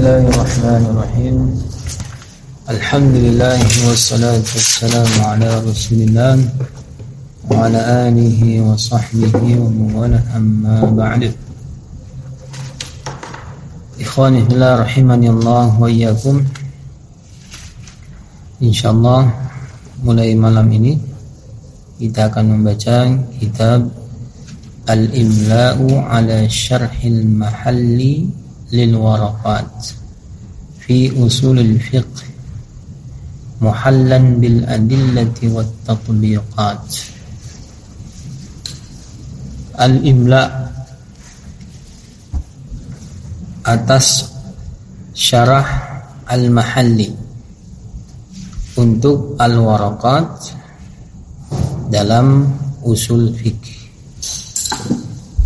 الله الرحمن الرحيم الحمد لله والصلاة والسلام على رسول الله وعلى آله وصحبه ومن والاه أما بعد إخواني في الله رحمني الله وإياكم Insyaallah mulai malam ini kita akan membaca kitab Al-Imla'u ala Syarhil Mahalli Usulil Fiqh muhallan bil adillati wat tatbiqat Al-Imla atas syarah Al-Mahalli untuk al-warakat dalam usul fikih.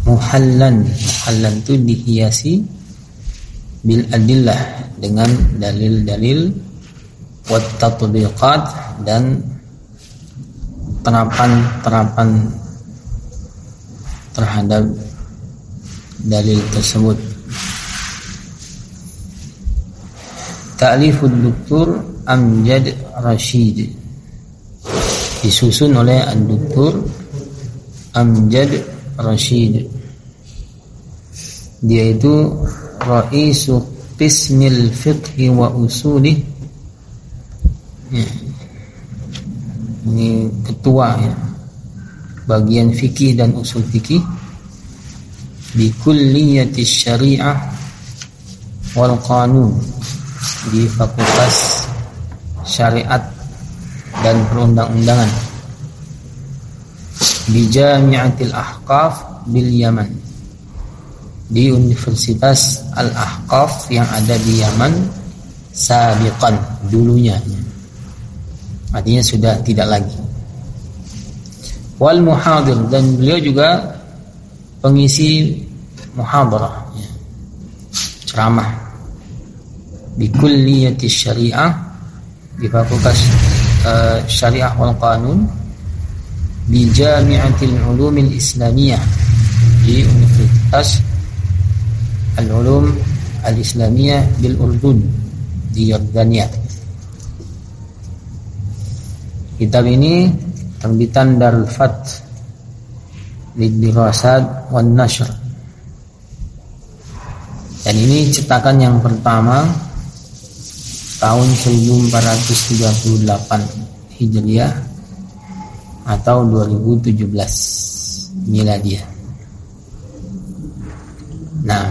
Muhallan, muhallan itu dihiasi bil adillah dengan dalil-dalil wat tatbiqat dan terapan-terapan terhadap dalil tersebut. Ta'lifud Doktor Amjad Rashid disusun oleh Al-Doktor Amjad Rashid dia itu Raisu Qismil Fiqh wa Usulih ya. ini ketua ya. Bagian fikih dan usul fikih. Di kulliyati syariah wal qanun. Di fakultas syariat dan perundang-undangan. Di Jami'atil Ahqaf bil Yaman di Universitas Al-Ahqaf yang ada di Yaman sabiqan dulunya. Artinya sudah tidak lagi. Wal muhadir dan beliau juga pengisi muhadarah ceramah. Di kulliyati syariah di Fakultas uh, Syariah wal Qanun di Jami'atil Ulumil Islamiyah di Universitas Al-Ulum Al-Islamiyah bil Urdun di Yordania. Kitab ini terbitan Darul Fat Lidirasad wan Nashr. Dan ini cetakan yang pertama tahun 1438 Hijriah atau 2017 Miladiah. Nah,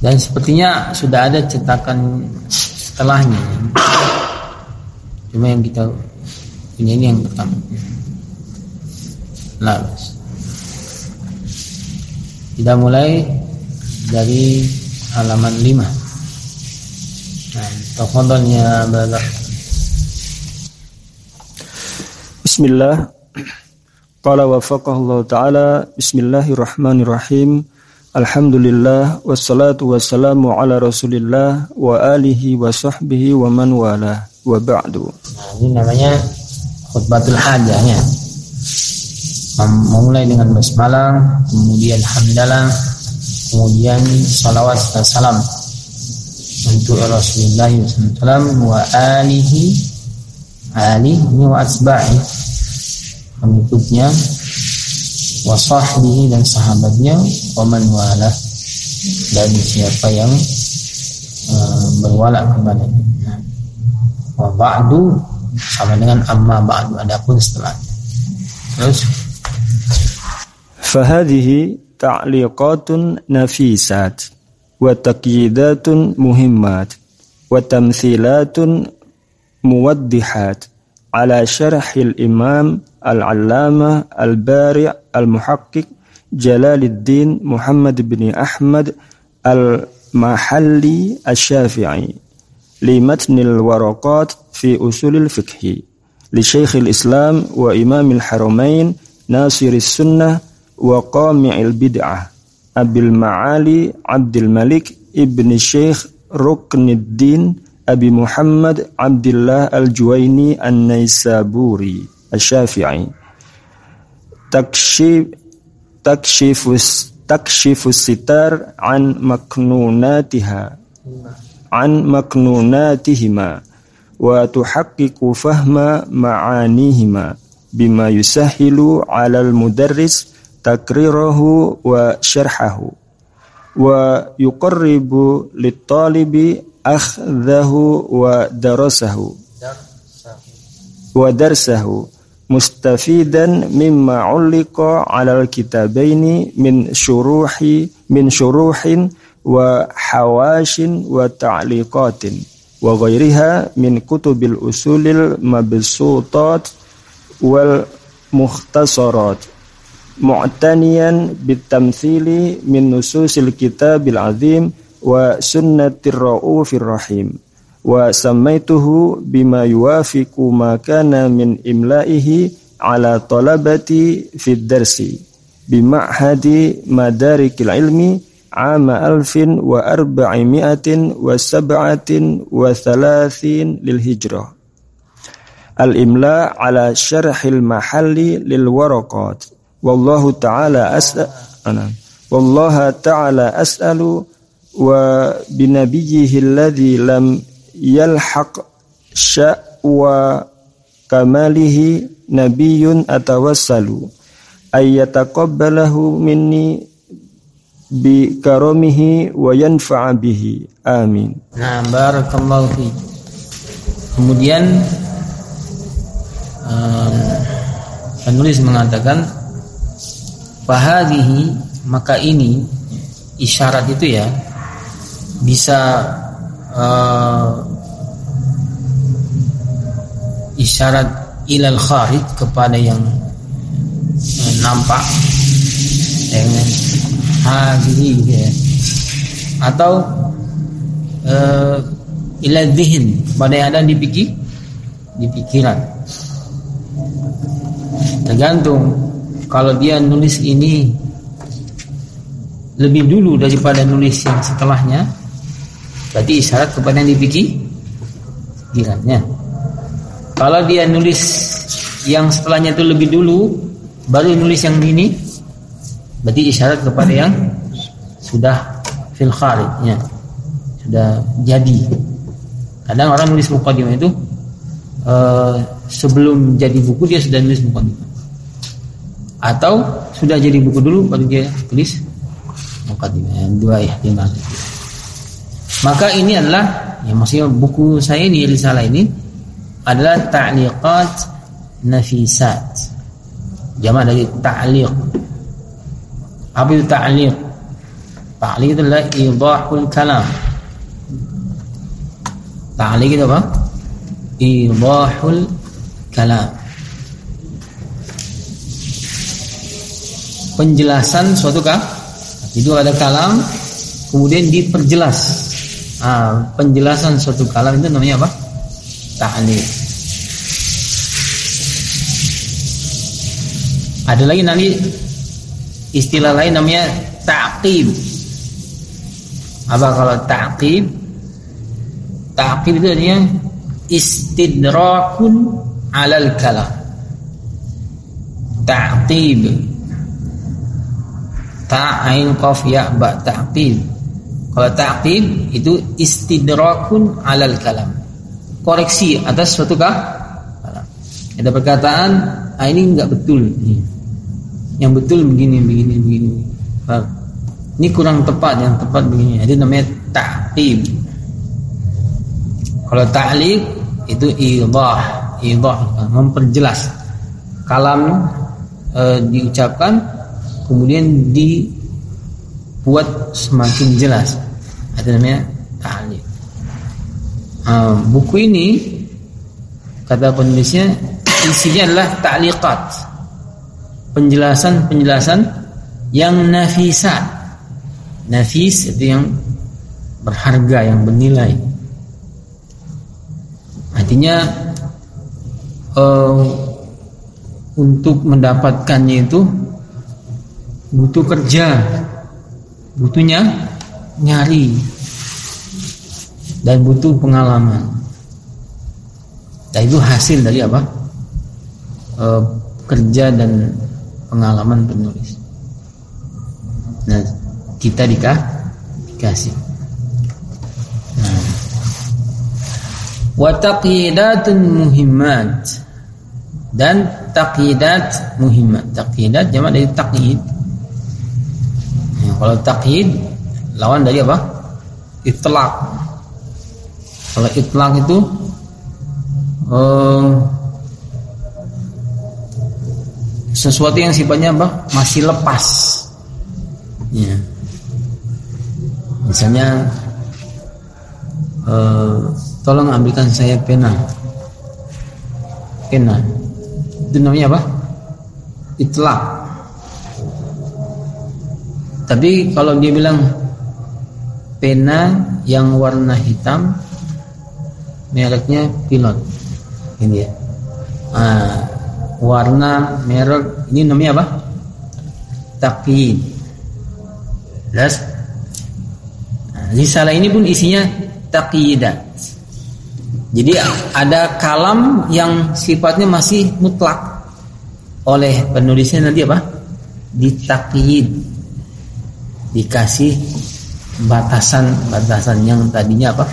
dan sepertinya sudah ada cetakan setelahnya. Cuma yang kita punya ini yang pertama. Lalu kita mulai dari halaman 5 Nah, tafadhal ya Balak. Bismillah. Qala wafaqahu taala. Bismillahirrahmanirrahim. Alhamdulillah wassalatu wassalamu ala Rasulillah wa alihi wa sahbihi wa man wala wa ba'du. Nah, ini namanya khutbatul hajahnya. Memulai dengan basmalah, kemudian hamdalah, kemudian salawat dan salam untuk Rasulullah SAW wa alihi alihi wa asba'i pengikutnya wasahbihi dan sahabatnya waman wala dan siapa yang uh, berwala kepadanya wa ba'du sama dengan amma ba'du adapun setelah. terus? Fahadihi ta'liqatun nafisat wa taqyidatun muhimmat wa tamthilatun muwaddihat. على شرح الإمام العلامة البارع المحقق جلال الدين محمد بن أحمد المحلي الشافعي لمتن الورقات في أصول الفقه لشيخ الإسلام وإمام الحرمين ناصر السنة وقامع البدعة أبي المعالي عبد الملك ابن الشيخ ركن الدين أبي محمد عبد الله الجويني النيسابوري الشافعي. تكشيف تكشف تكشف الستار عن مكنوناتها. عن مكنوناتهما. وتحقق فهم معانيهما بما يسهل على المدرس تكريره وشرحه. ويقرب للطالب أخذه ودرسه. ودرسه مستفيدا مما علق على الكتابين من شروح من شروح وحواش وتعليقات وغيرها من كتب الأصول المبسوطات والمختصرات معتنيا بالتمثيل من نصوص الكتاب العظيم وسنة الرؤوف الرحيم. وسميته بما يوافق ما كان من إملائه على طلبة في الدرس بمعهد مدارك العلم عام ألف وأربعمائة وسبعة وثلاثين للهجرة. الإملاء على شرح المحل للورقات. والله تعالى أسأل والله تعالى أسأل wa binabiyihi alladhi lam yalhaq sya'wa kamalihi nabiyyun atawassalu ayyataqabbalahu minni bi karamihi wa yanfa'a bihi. Amin. Nah barakallahu fi kemudian um, penulis mengatakan fahadhihi maka ini isyarat itu ya bisa uh, isyarat ilal kharij kepada yang uh, nampak dengan hadhihi ya. atau uh, ila dhihin pada yang ada di pikir di pikiran tergantung kalau dia nulis ini lebih dulu daripada nulis yang setelahnya berarti isyarat kepada yang dipikir? Pikirannya kalau dia nulis yang setelahnya itu lebih dulu baru nulis yang ini berarti isyarat kepada yang sudah fil kharijnya sudah jadi. Kadang orang nulis mukadimah itu uh, sebelum jadi buku dia sudah nulis mukadimah atau sudah jadi buku dulu baru dia tulis mukadimah dua ihtimal maka ini adalah yang maksudnya buku saya ini risalah ini adalah ta'liqat nafisat. Jamaah dari ta'liq. Apa itu ta'liq? Ta'liq adalah idahul kalam. Ta'liq itu apa? Idahul kalam. Penjelasan suatu kah? Itu ada kalam, kemudian diperjelas. Ah, penjelasan suatu kalam itu namanya apa? Ta'liq. Ada lagi nanti istilah lain namanya ta'qib. Apa kalau ta'qib? Ta'qib itu artinya istidrakun alal kalam. Ta'qib. Ta'ain qaf ya ba ta'qib. Kalau ta'qib itu istidrakun alal kalam. Koreksi atas suatu kah? Ada perkataan, ah ini enggak betul. Yang betul begini, begini, begini. Ini kurang tepat, yang tepat begini. Itu namanya ta'qib. Kalau ta'liq itu idah, idah memperjelas. Kalam e, diucapkan kemudian dibuat semakin jelas. Itu namanya ta'liq. Uh, buku ini kata penulisnya isinya adalah ta'liqat. Penjelasan-penjelasan yang nafisat nafis itu yang berharga yang bernilai. Artinya uh, untuk mendapatkannya itu butuh kerja. Butuhnya nyari dan butuh pengalaman dan itu hasil dari apa e, kerja dan pengalaman penulis Nah, kita dikah dikasih. Nah. Wa taqidatun muhimmat dan taqidat muhimmat. Taqidat jamak dari taqyid. Nah, kalau taqyid lawan dari apa? Itlaq. Kalau itlaq itu um, sesuatu yang sifatnya apa? Masih lepas. Ya. Misalnya uh, tolong ambilkan saya pena. Pena. Itu namanya apa? Itlaq. Tapi kalau dia bilang pena yang warna hitam mereknya pilot. Ini ya ah, warna merek ini namanya apa? Takin nah, risalah ini pun isinya taqidah jadi ada kalam yang sifatnya masih mutlak oleh penulisnya nanti apa? Ditakyid dikasih batasan-batasan yang tadinya apa?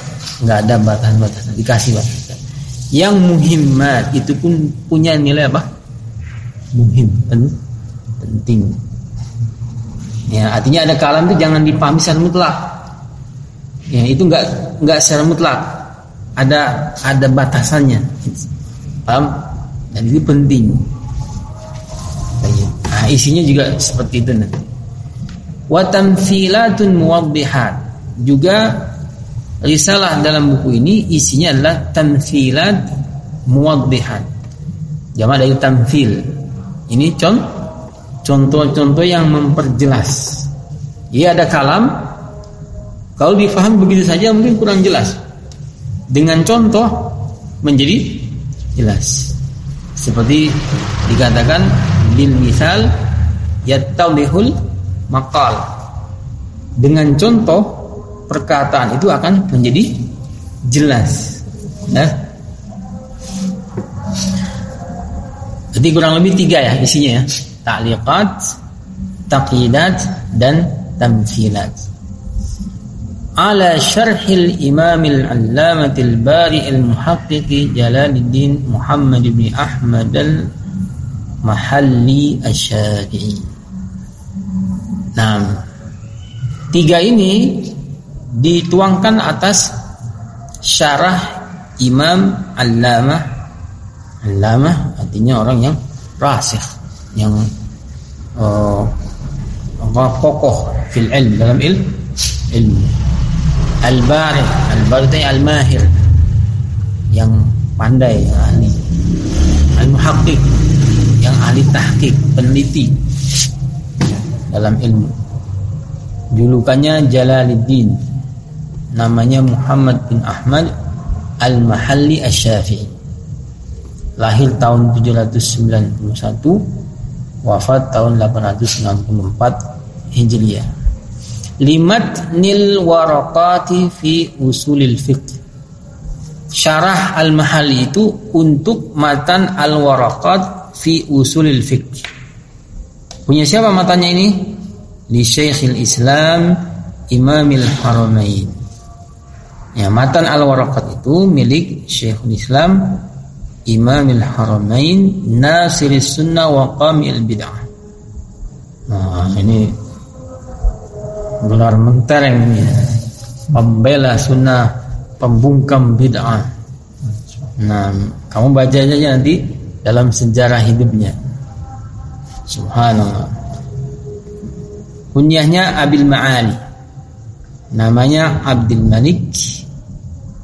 Nggak ada batasan-batasan. Dikasih batasan yang muhimmat itu pun punya nilai apa? Muhim penting. Ya artinya ada kalam itu jangan dipahami secara mutlak. Ya itu nggak nggak secara mutlak. Ada ada batasannya. Paham? Dan itu penting. Nah isinya juga seperti itu nanti wa tamthilatun muwaddihat. Juga risalah dalam buku ini isinya adalah tamthilat muwaddihat. Jamak dari tamthil. Ini contoh-contoh yang memperjelas. Ia ada kalam. Kalau difaham begitu saja mungkin kurang jelas. Dengan contoh menjadi jelas. Seperti dikatakan bil misal yattadihul maqal dengan contoh perkataan itu akan menjadi jelas. Ya. Jadi kurang lebih tiga ya isinya ya. Ta'liqat, taqidat dan tamthilat. Ala syarhil Imam al-Allamah al-Bari al-Muhaqqiq Jalaluddin Muhammad bin Ahmad al-Mahalli Asy-Syafi'i. Nah, tiga ini dituangkan atas syarah Imam Allamah. Allamah artinya orang yang rasih yang uh, kokoh fil ilm dalam ilm. Ilmu al-bari al-bari al-mahir yang pandai yang ahli. Al-muhaqqiq yang ahli tahqiq peneliti dalam ilmu julukannya Jalaluddin namanya Muhammad bin Ahmad Al-Mahalli Asy-Syafi'i. Lahir tahun 791, wafat tahun 864 Hijriah. Limat nil waraqati fi usulil fiqh. Syarah Al-Mahalli itu untuk matan Al-Waraqat fi usulil fiqh. Punya siapa matanya ini? Li Syekhil Islam Imamil Haramain Ya, matan al-waraqat itu milik Syekhul Islam Imamil Haramain Nasiris Sunnah wa Qamil Bid'ah. Nah, ini gelar mentereng ini. Pembela sunnah, pembungkam bid'ah. Nah, kamu baca aja nanti dalam sejarah hidupnya. Subhanallah. Kunyahnya Abil Ma'ali. Namanya Abdul Malik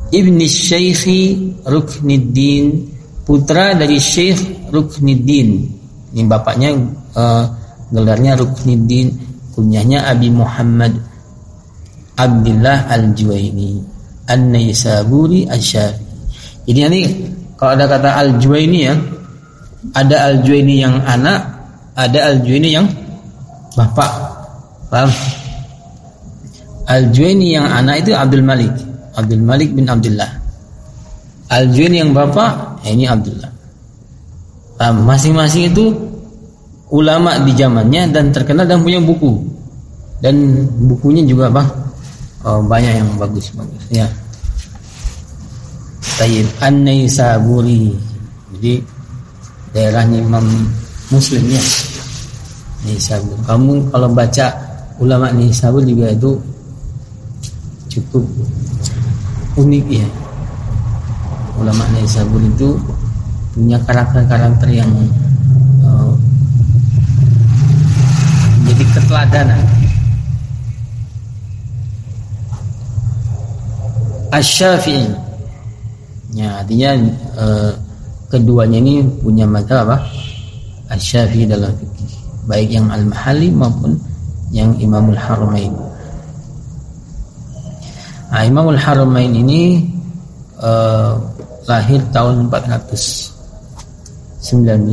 ibni Syekhi Rukniddin. Putra dari Syekh Rukniddin. Ini bapaknya uh, gelarnya Rukniddin. Kunyahnya Abi Muhammad Abdullah Al-Juwaini. An-Naisaburi Asy-Syafi'i. Jadi nanti kalau ada kata Al-Juwaini ya ada Al-Juwaini yang anak ada Al-Juwaini yang bapak paham Al-Juwaini yang anak itu Abdul Malik. Abdul Malik bin Abdullah. Al-Juwaini yang bapak, ya ini Abdullah. Masing-masing itu ulama di zamannya dan terkenal dan punya buku. dan bukunya juga apa? Oh, banyak yang bagus bagus. Ya. Tayyib An-Naisaburi. Jadi daerahnya Imam Muslim ya. Naisabur kamu kalau baca ulama Naisabur juga itu cukup unik ya. Ulama Naisabur itu punya karakter-karakter yang uh, menjadi keteladanan. Asy-Syafi'i. Ya artinya uh, keduanya ini punya mata apa? Asy-Syafi'i dalam fikih. Baik yang Al-Mahali maupun yang Imamul Haramain Nah, Imamul Haramain ini uh, lahir tahun 419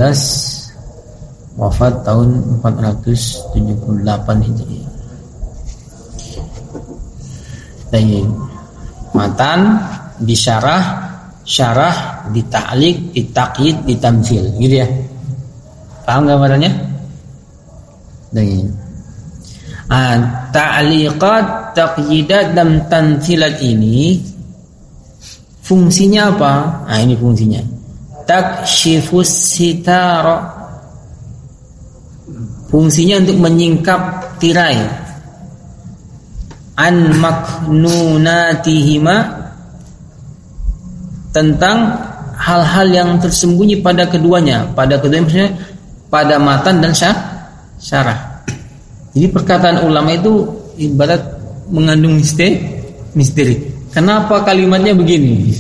wafat tahun 478 Hijriah. Dan matan disyarah, syarah, dita'liq, ditakyid, ditamsil, gitu ya. Paham gambarannya? Dan Ah, ta'liqat, taqyidat dan tansilat ini fungsinya apa? Nah, ini fungsinya. Takshifus sitara. Fungsinya untuk menyingkap tirai an maknunatihima tentang hal-hal yang tersembunyi pada keduanya, pada keduanya pada matan dan syarah. Jadi perkataan ulama itu ibarat mengandung misteri. misteri. Kenapa kalimatnya begini?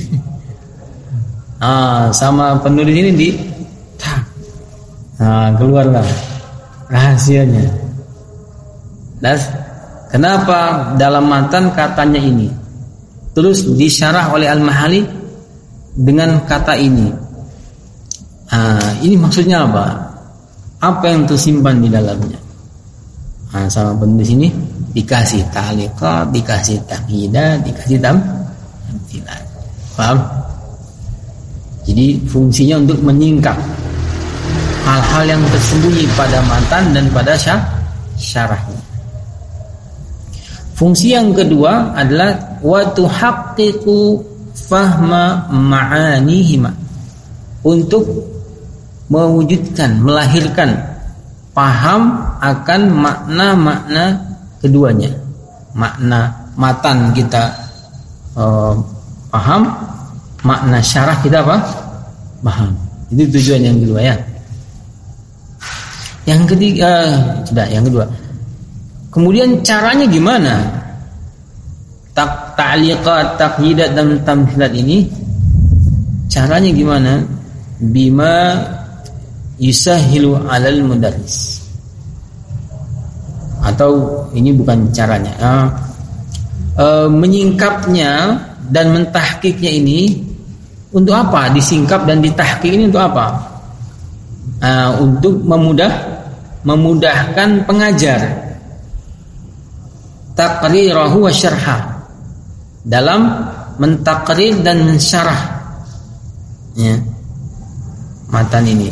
ah, sama penulis ini di Nah, keluarlah rahasianya. Dan kenapa dalam matan katanya ini? Terus disyarah oleh Al-Mahali dengan kata ini. Ah, ini maksudnya apa? Apa yang tersimpan di dalamnya? Nah, sama penulis ini dikasih taliqat, dikasih taqidah, dikasih tam tamthilat. Paham? Jadi fungsinya untuk menyingkap hal-hal yang tersembunyi pada matan dan pada syah, syarahnya. Fungsi yang kedua adalah wa tuhaqqiqu fahma ma'anihima untuk mewujudkan, melahirkan paham akan makna-makna keduanya. Makna matan kita uh, paham, makna syarah kita apa? Paham. Itu tujuan yang kedua ya. Yang ketiga, uh, sudah yang kedua. Kemudian caranya gimana? Tak ta'liqat, taqyidat dan tamthilat ini caranya gimana? Bima yusahilu alal mudarris atau ini bukan caranya. Uh, uh, menyingkapnya dan mentahkiknya ini untuk apa? Disingkap dan ditahkik ini untuk apa? Uh, untuk memudah memudahkan pengajar. Takrirahu wa syarha. Dalam mentakrir dan mensyarah. Ya. Matan ini.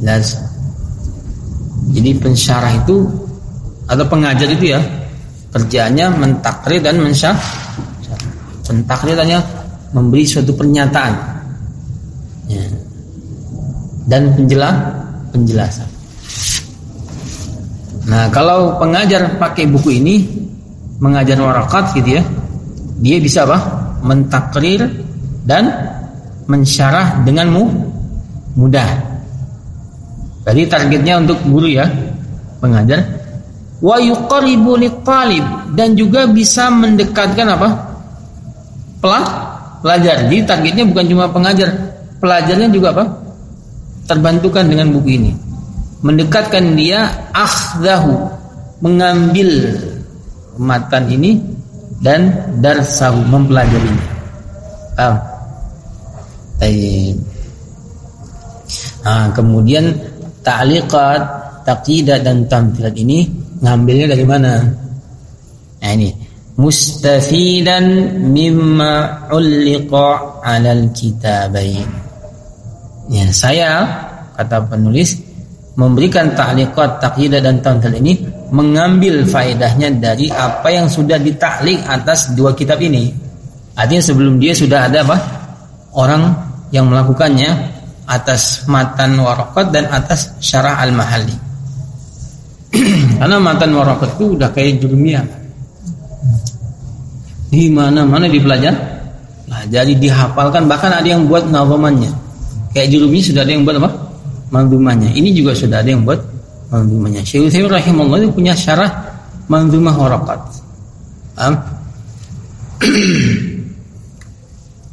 Jelas. Jadi pensyarah itu atau pengajar itu ya kerjanya mentakrir dan mensyah. Pentakrir hanya memberi suatu pernyataan ya. dan penjelas penjelasan. Nah kalau pengajar pakai buku ini mengajar warakat gitu ya, dia bisa apa? Mentakrir dan mensyarah dengan mudah. Jadi targetnya untuk guru ya, pengajar. Wa yuqaribu talib dan juga bisa mendekatkan apa? Pelak, pelajar. Jadi targetnya bukan cuma pengajar, pelajarnya juga apa? Terbantukan dengan buku ini. Mendekatkan dia akhdahu, mengambil matan ini dan darsahu mempelajarinya. Ah. Nah, kemudian ta'liqat, taqidah dan tamthilat ini ngambilnya dari mana? Nah ini mustafidan mimma ulliqa 'alal kitabain. Ya, saya kata penulis memberikan ta'liqat, taqyidah dan tamthil ini mengambil faedahnya dari apa yang sudah ditaklik atas dua kitab ini. Artinya sebelum dia sudah ada apa? Orang yang melakukannya atas matan warakat dan atas syarah al-mahalli. Karena matan warakat itu udah kayak jurumiyah. Di mana-mana dipelajari, jadi dihafalkan bahkan ada yang buat nazamannya. Kayak jurumi sudah ada yang buat apa? Manzumahnya. Ini juga sudah ada yang buat manzumahnya. Syekh Utsaimin rahimahullah itu punya syarah manzumah warakat. Um,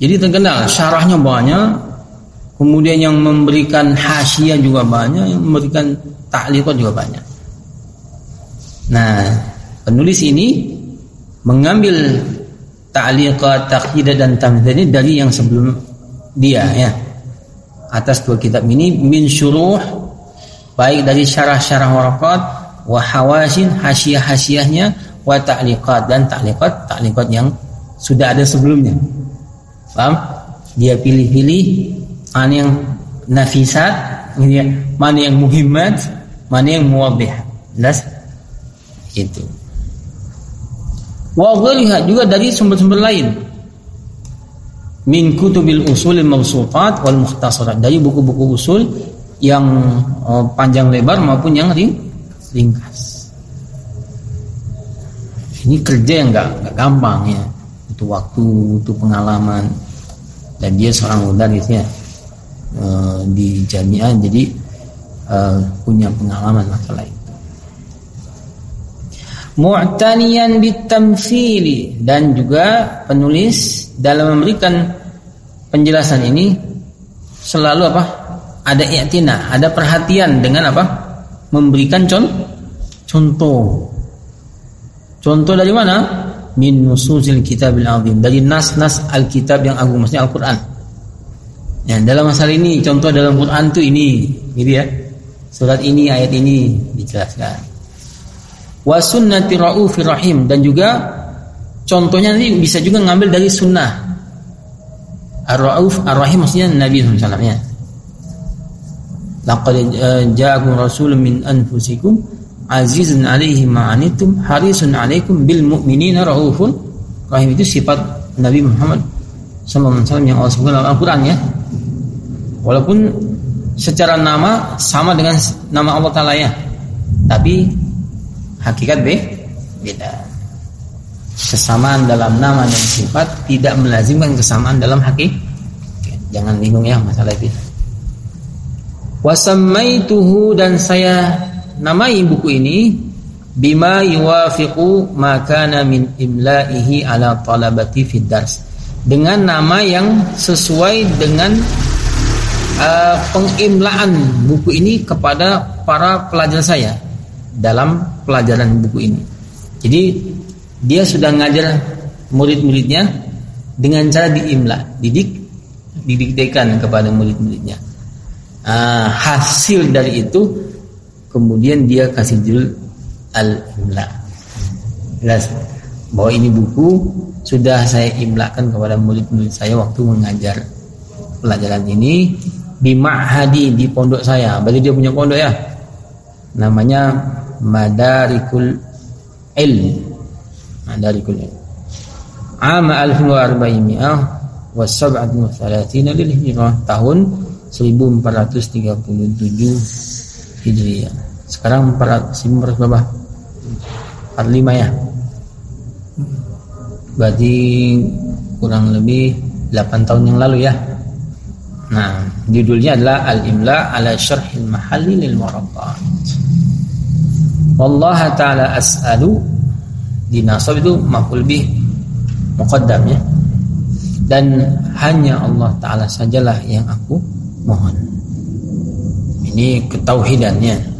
Jadi terkenal syarahnya banyak, kemudian yang memberikan hasyiah juga banyak, yang memberikan ta'liqat juga banyak. Nah, penulis ini mengambil ta'liqat, taqyidah dan tamthil ini dari yang sebelum dia ya. Atas dua kitab ini min syuruh baik dari syarah-syarah warakat wa hawasin hasyiah-hasyiahnya wa ta'liqat dan ta'liqat ta'liqat yang sudah ada sebelumnya. Paham? Dia pilih-pilih mana yang nafisat, mana yang muhimmat, mana yang muwadih. Jelas? Itu. Wa juga dari sumber-sumber lain. Min kutubil usul mawsuqat wal mukhtasarat. Dari buku-buku usul yang oh, panjang lebar maupun yang ring, ringkas. Ini kerja yang enggak gampang ya butuh waktu, butuh pengalaman. Dan dia seorang mudaris ya e, di jamiah jadi e, punya pengalaman masalah itu. Mu'taniyan bitamsili dan juga penulis dalam memberikan penjelasan ini selalu apa? Ada i'tina, ada perhatian dengan apa? Memberikan contoh. Contoh. Dari mana? min nususil kitabil azim dari nas-nas alkitab yang agung maksudnya Al-Qur'an. Ya, dalam masalah ini contoh dalam Quran itu ini, gitu ya. Surat ini, ayat ini dijelaskan. Wa sunnati raufir rahim dan juga contohnya nanti bisa juga ngambil dari sunnah. Ar-Rauf Ar-Rahim maksudnya Nabi SAW ya. Laqad eh, ja'akum rasulun min anfusikum azizun alaihi ma'anitum harisun alaikum bil mu'minina raufun rahim itu sifat Nabi Muhammad sallallahu alaihi wasallam yang Allah sebutkan dalam Al-Qur'an ya. Walaupun secara nama sama dengan nama Allah taala ya. Tapi hakikat be beda. Kesamaan dalam nama dan sifat tidak melazimkan kesamaan dalam hakikat. Jangan bingung ya masalah itu. Wasamaituhu dan saya namai buku ini bima yuwafiqu makana min imla'ihi ala talabati fid dars dengan nama yang sesuai dengan uh, pengimlaan buku ini kepada para pelajar saya dalam pelajaran buku ini. Jadi dia sudah ngajar murid-muridnya dengan cara diimla, didik, didiktekan kepada murid-muridnya. Uh, hasil dari itu kemudian dia kasih judul Al-Imla. Jelas bahwa ini buku sudah saya imlakan kepada murid-murid saya waktu mengajar pelajaran ini di Ma'hadi di pondok saya. Berarti dia punya pondok ya. Namanya Madarikul Ilm. Madarikul Ilm. Ama 1400 wa sab'atun lil hijrah tahun 1437 Hijriah. Sekarang 400 berapa? 45 ya. Berarti kurang lebih 8 tahun yang lalu ya. Nah, judulnya adalah Al-Imla ala Syarhil Mahalli lil Waraqat. Wallah taala as'alu di nasab itu maf'ul bih muqaddam ya. Dan hanya Allah taala sajalah yang aku mohon. Ini ketauhidannya.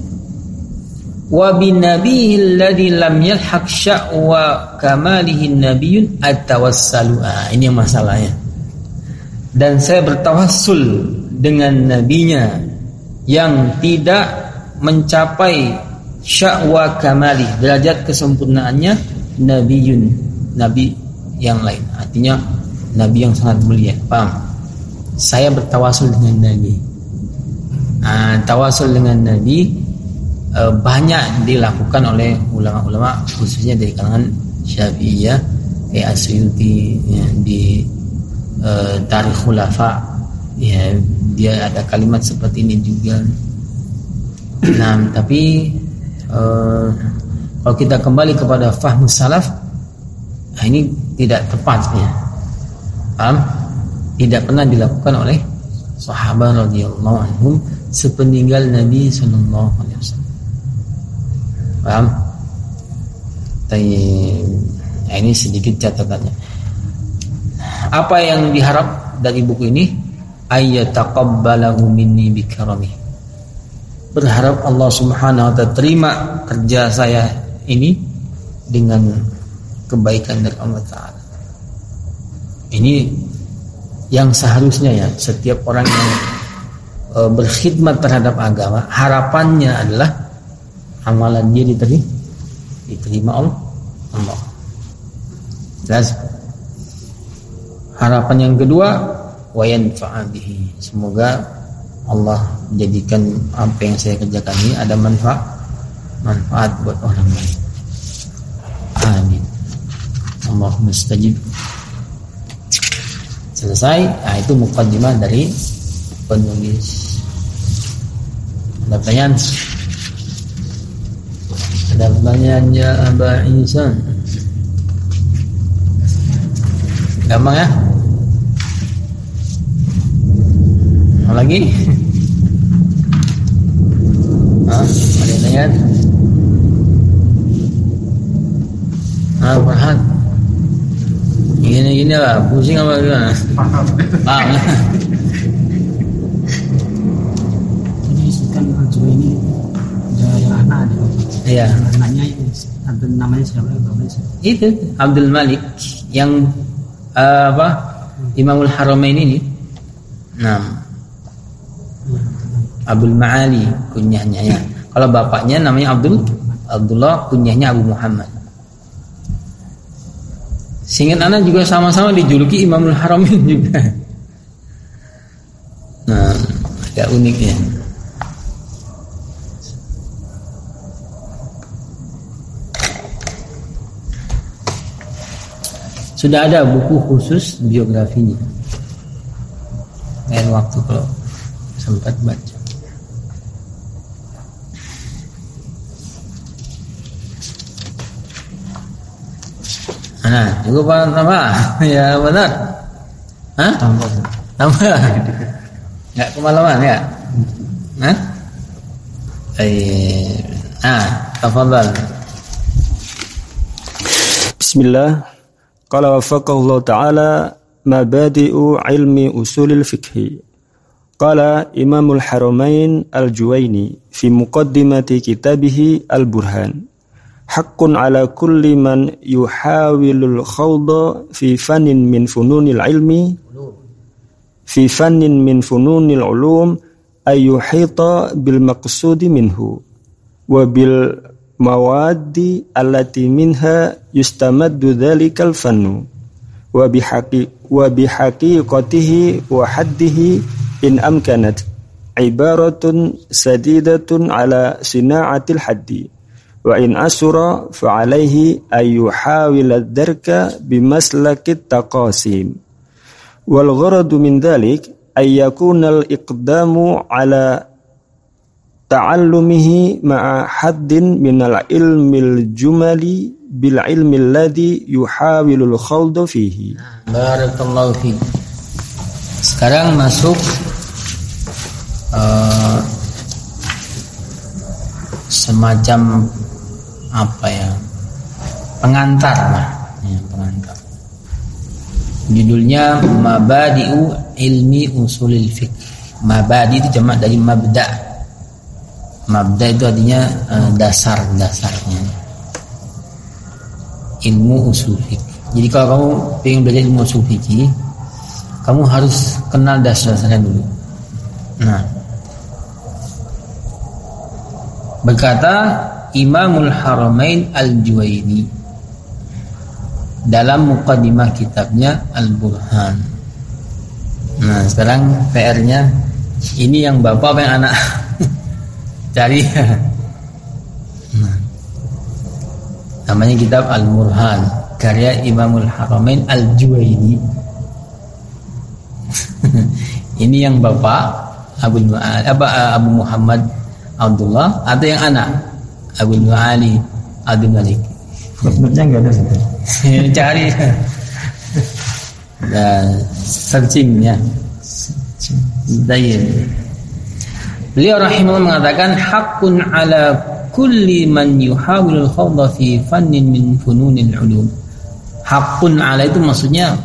Wa alladhi kamalihi nabiyyun atawassalu. Ah, ini yang masalahnya. Dan saya bertawassul dengan nabinya yang tidak mencapai sya'wa kamali, derajat kesempurnaannya nabiyyun, nabi yang lain. Artinya nabi yang sangat mulia. Paham? Saya bertawasul dengan nabi Nah, tawasul dengan Nabi uh, banyak dilakukan oleh ulama-ulama khususnya dari kalangan Syafi'iyah kayak Asyuti ya, di uh, Tarikh Khulafa ya dia ada kalimat seperti ini juga. Nah, tapi uh, kalau kita kembali kepada fahmu salaf, nah ini tidak tepat ya. Paham? Tidak pernah dilakukan oleh sahabat radhiyallahu anhum sepeninggal Nabi sallallahu alaihi wasallam. Paham? Nah, ini sedikit catatannya. Apa yang diharap dari buku ini? Ayyataqabbalahu minni bikarami. Berharap Allah Subhanahu wa taala terima kerja saya ini dengan kebaikan dari Allah taala. Ini yang seharusnya ya setiap orang yang e, berkhidmat terhadap agama harapannya adalah amalan dia diterima diterima Allah. Allah. Jelas. Harapan yang kedua wayan fa'abihi semoga Allah jadikan apa yang saya kerjakan ini ada manfaat manfaat buat orang lain. Amin. Allahumma mustajib. Selesai. Nah itu mukadimah dari penulis. Ada pertanyaan ada pertanyaan ya Aba Insan gampang ya apa lagi Hah? ada pertanyaan Ah, Farhan. Gini-gini lah, pusing apa gimana? Paham. Paham. Iya. Anaknya itu Abdul namanya siapa? Namanya siapa? Itu Abdul Malik yang uh, apa? Imamul Haramain ini. Nah. Abdul Maali kunyahnya ya. Kalau bapaknya namanya Abdul Abdullah kunyahnya Abu Muhammad. Singkat anak juga sama-sama dijuluki Imamul Haramain juga. Nah, agak unik ya. Sudah ada buku khusus biografinya. Lain waktu kalau sempat baca. Nah, cukup apa? Tambah? Ya benar. Hah? Tambah. Tambah. Enggak kemalaman ya? Hah? Eh, ah, tafadhal. Bismillah. Qala wafaqahullah ta'ala mabadi'u ilmi usulil fikhi. Qala Imamul Haramain Al-Juwaini fi muqaddimati kitabihi Al-Burhan. Haqqun ala kulli man yuhawilul khawda fi fanin min fununil ilmi fi fannin min fununil ulum ay yuhita bil maqsudi minhu wa bil mawadi allati minha yustamaddu dhalikal fannu wa bihaqi wa bihaqiqatihi wa haddihi in amkanat ibaratun sadidatun ala sina'atil haddi wa in asura fa alaihi ay yuhawil ad-darka bimaslakit taqasim wal ta'allumihi ma'a haddin minal ilmil jumali bil ilmi alladhi yuhawilul khawdu fihi. Barakallahu fi. Sekarang masuk uh, semacam apa ya pengantar lah, ya, pengantar. Judulnya Mabadi'u Ilmi Usulil Fiqh. Mabadi itu jamak dari mabda' Mabda itu artinya uh, dasar-dasarnya ilmu usul fikih. Jadi kalau kamu ingin belajar ilmu usul fikih, kamu harus kenal dasar-dasarnya dulu. Nah, berkata Imamul Haramain Al-Juwaini dalam mukadimah kitabnya Al-Burhan. Nah, sekarang PR-nya Ini yang bapak apa yang anak? Cari. Nah. Namanya kitab Al-Murhan karya Imamul Haramain Al-Juwaini. Ini yang bapak Abu apa Abu Muhammad Abdullah atau yang anak Abu Ali Abdul Malik. Footnote-nya enggak ada satu. Cari. Dan searchingnya. Baik. Beliau rahimahullah mengatakan hakun ala kulli man yuhawilul khawda fi fannin min fununil ulum. Hakun ala itu maksudnya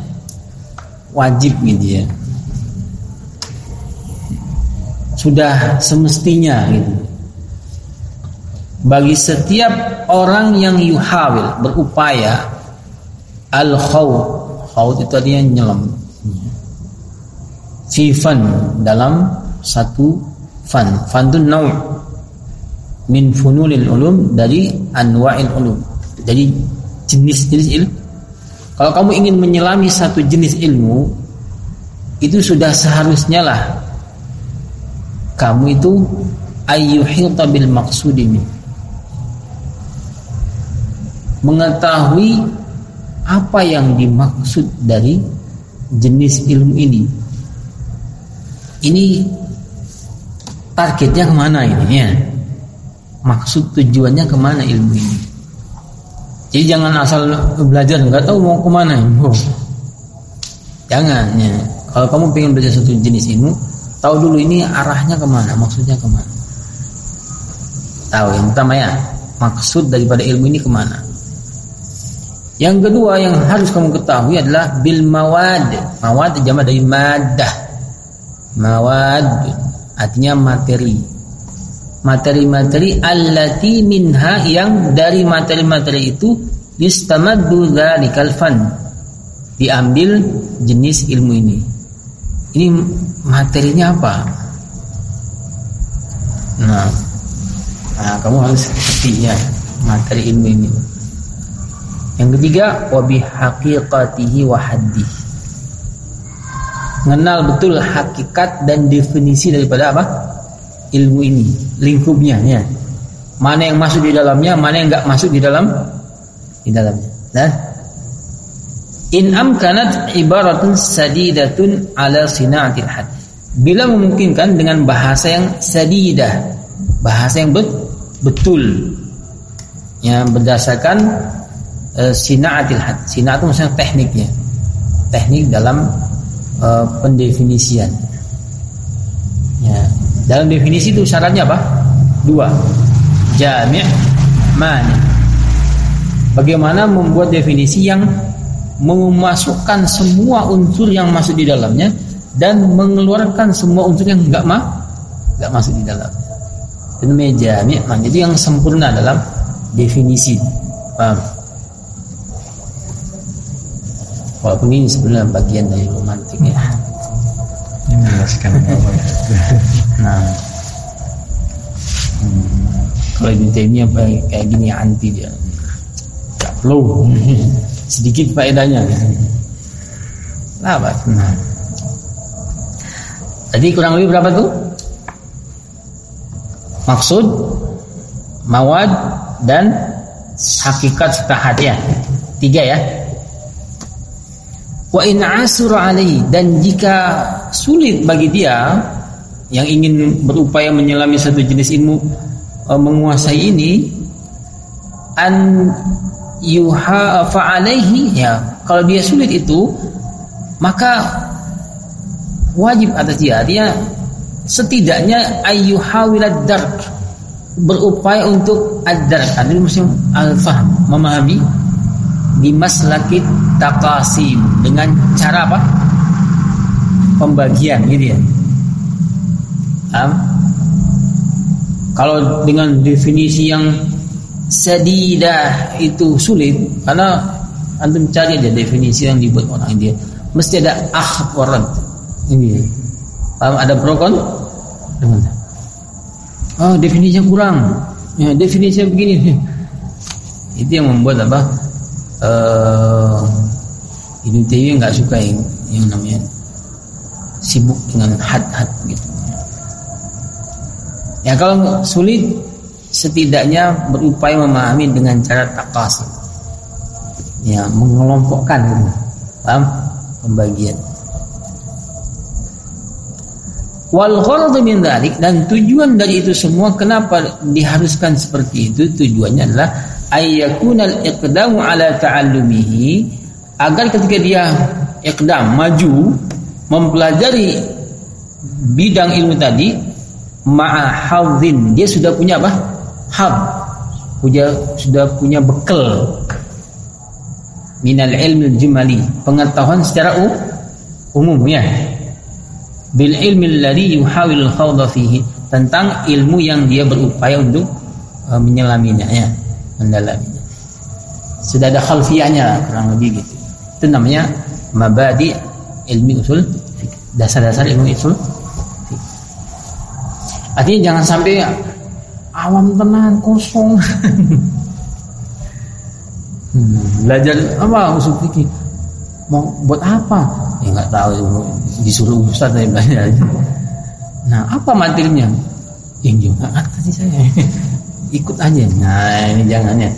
wajib gitu ya. Sudah semestinya gitu. Bagi setiap orang yang yuhawil berupaya al khawd khawd itu artinya nyelam fi fan dalam satu fan fan itu nau min funulil ulum dari anwa'il ulum. Jadi jenis-jenis ilmu. Kalau kamu ingin menyelami satu jenis ilmu itu sudah seharusnya lah. Kamu itu ayyuhilta bil maqsudi mengetahui apa yang dimaksud dari jenis ilmu ini. Ini targetnya ke mana ini ya? Maksud tujuannya ke mana ilmu ini? Jadi jangan asal belajar nggak tahu mau ke mana oh. jangan ya. Kalau kamu pengen belajar satu jenis ilmu tahu dulu ini arahnya ke mana maksudnya ke mana. Tahu yang pertama ya. Maksud daripada ilmu ini ke mana? Yang kedua yang harus kamu ketahui adalah bil mawad. Mawad jama dari madah. Mawad artinya materi. Materi-materi allati minha yang dari materi-materi itu yustamaddu dzalikal fan. Diambil jenis ilmu ini. Ini materinya apa? Nah, nah kamu harus ngerti ya materi ilmu ini. Yang ketiga wabi haqiqatihi wa haddih. Mengenal betul hakikat dan definisi daripada apa? Ilmu ini, lingkupnya ya. Mana yang masuk di dalamnya, mana yang enggak masuk di dalam di dalamnya. Nah, in amkanat ibaratun sadidatun ala sinaatil had. Bila memungkinkan dengan bahasa yang sadidah, bahasa yang bet betul yang berdasarkan uh, sinaatil had. Sina itu maksudnya tekniknya. Teknik dalam uh, pendefinisian. Ya. Dalam definisi itu syaratnya apa? Dua. Jami' mani. Bagaimana membuat definisi yang memasukkan semua unsur yang masuk di dalamnya dan mengeluarkan semua unsur yang enggak mah enggak masuk di dalamnya. Dan meja Jadi yang sempurna dalam definisi. Paham? Walaupun ini sebenarnya bagian dari romantik ya. Ini menjelaskan apa ya? Nah, hmm, kalau Ibn Taimiyah kayak gini anti dia. Gak perlu. Sedikit faedahnya. Apa? Nah. Jadi kurang lebih berapa tuh? Maksud, mawad dan hakikat sepahat ya. Tiga ya. Wa in asur alaihi. Dan jika sulit bagi dia yang ingin berupaya menyelami satu jenis ilmu e, menguasai ini an yuha alaihi ya kalau dia sulit itu maka wajib atas dia. Dia setidaknya ayyuhawilad dark berupaya untuk ad-dark. Artinya al-fahm memahami bimaslakit takasim dengan cara apa? Pembagian gitu ya. Um, kalau dengan definisi yang sedidah itu sulit karena antum cari aja definisi yang dibuat orang India. Mesti ada akhbarat ini paham? Ada pro kon? Dengan. Oh definisinya kurang. Ya definisinya begini. Itu yang membuat apa? Uh, Ibnu Taimiyah nggak suka yang, yang namanya sibuk dengan had-had gitu. Ya kalau sulit setidaknya berupaya memahami dengan cara takasim. Ya, mengelompokkan gitu. Paham? Pembagian. Wal min dhalik dan tujuan dari itu semua kenapa diharuskan seperti itu tujuannya adalah ayyakunal iqdamu ala ta'allumihi agar ketika dia iqdam maju mempelajari bidang ilmu tadi ma'a hadzin dia sudah punya apa? had punya sudah punya bekal. Minal ilmi jumali pengetahuan secara umum ya. Bil ilmi alladhi yuhawil khawda fihi tentang ilmu yang dia berupaya untuk uh, menyelaminya ya mendalaminya. Sudah ada khalfiyahnya kurang lebih gitu itu namanya mabadi ilmi usul dasar-dasar ilmu usul artinya jangan sampai awam tenan kosong. Hmm, belajar apa usul fikih mau buat apa? Ya nggak tahu disuruh ustaz saya belajar aja. Nah apa materinya? Yang juga tadi saya. Ikut aja. Nah ini jangan ya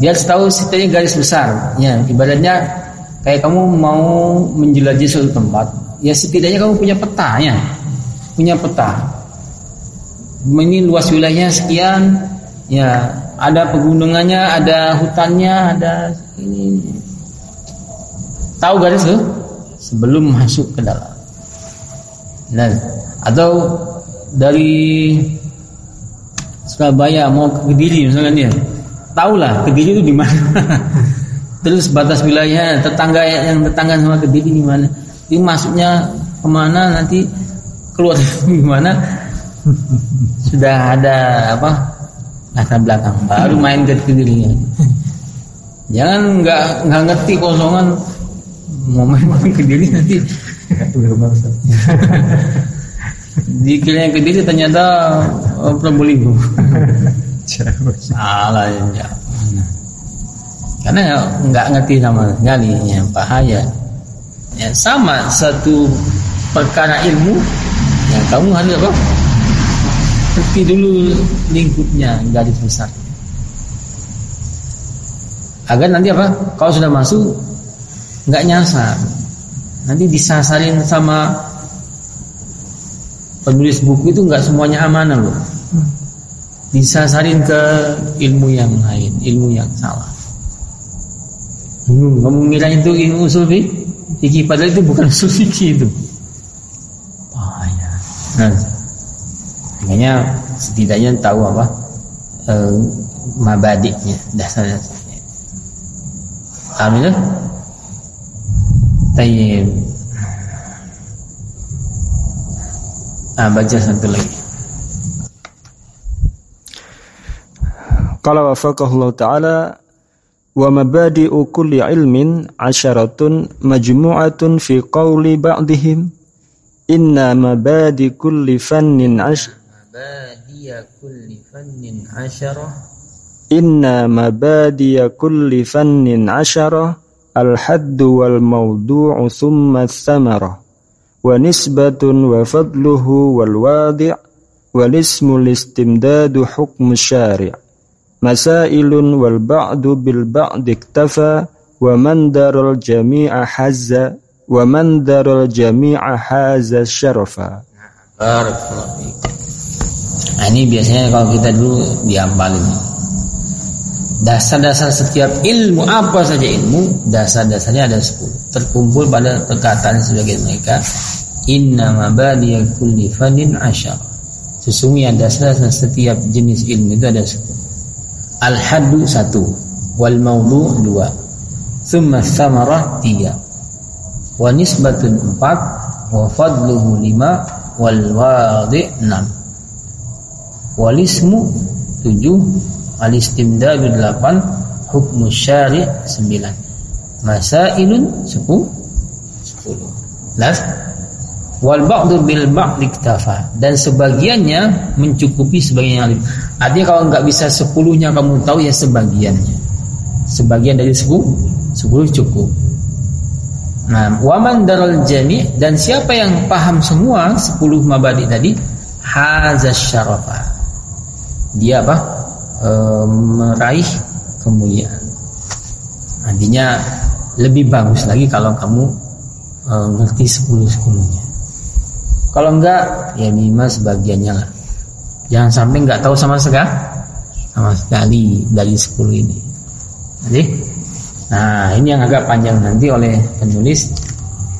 dia harus tahu setidaknya garis besar ya ibaratnya kayak kamu mau menjelajahi suatu tempat ya setidaknya kamu punya peta ya punya peta ini luas wilayahnya sekian ya ada pegunungannya ada hutannya ada ini Tahu garis tuh? Sebelum masuk ke dalam. Nah, atau dari Surabaya mau ke Kediri misalnya dia. Tahulah Kediri itu di mana. Terus batas wilayah tetangga yang tetangga sama Kediri di mana. Ini masuknya ke mana nanti keluar gimana sudah ada apa latar belakang. Baru main ke Kediri. Jangan nggak nggak ngerti kosongan. Mau main ke diri nanti. Dikiranya ke diri ternyata oh, Probolinggo salah ya. Karena nggak ngerti sama sekali ya bahaya. Ya sama satu perkara ilmu ya kamu harus apa? Ngerti dulu lingkupnya garis besar. Agar nanti apa? Kalau sudah masuk nggak nyasar. Nanti disasarin sama penulis buku itu nggak semuanya amanah loh disasarin ke ilmu yang lain ilmu yang salah. Hmm, kamu ngira itu ilmu usul fikih padahal itu bukan usul fikih itu. Bahaya. Nah makanya setidaknya tahu apa eh, mabadiknya dasar-dasarnya Amin Tayyib. Ah, baca satu lagi. قال وفقه الله تعالى ومبادئ كل علم عشرة مجموعة في قول بعضهم إن مبادئ كل فن مبادئ كل فن عشرة. إن مبادئ كل فن عشرة الحد والموضوع ثم الثمرة ونسبة وفضله والواضع والاسم الاستمداد حكم الشارع masailun wal ba'du bil ba'd iktafa wa man darul jami'a hazza wa man darul jami'a hazza syarafa Barakallahu nah, ini biasanya kalau kita dulu diapalin dasar-dasar setiap ilmu apa saja ilmu dasar-dasarnya ada 10 terkumpul pada perkataan sebagian mereka inna mabadiya kulli asyar. Sesungguhnya dasar-dasar setiap jenis ilmu itu ada 10 al haddu satu wal maudu dua thumma samarah tiga. Wa nisbatun empat wa fadluhu lima wal wadi enam. Wal ismu tujuh Al-istimdadu 8 Hukmu syari' 9 Masailun 10 10 Las Wal ba'du bil ba'd iktafa dan sebagiannya mencukupi sebagian yang Artinya kalau nggak bisa sepuluhnya kamu tahu ya sebagiannya. Sebagian dari sepuluh, sepuluh cukup. Nah, waman daral jami dan siapa yang paham semua sepuluh mabadi tadi hazas syarafa. Dia apa? E, meraih kemuliaan. Artinya lebih bagus lagi kalau kamu e, ngerti sepuluh sepuluhnya. Kalau enggak, ya minimal sebagiannya lah. Jangan sampai enggak tahu sama sekali, sama sekali dari sepuluh ini. Jadi, nah ini yang agak panjang nanti oleh penulis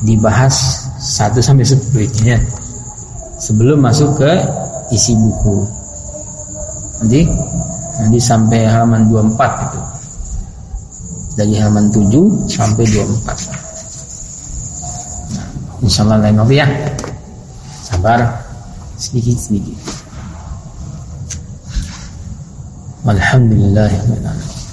dibahas 1 sampai 10 ini ya. Sebelum masuk ke isi buku. Nanti nanti sampai halaman 24 itu. Dari halaman 7 sampai 24. Nah, insyaallah lain waktu ya. sabar sedikit-sedikit. Walhamdulillahirabbil alamin.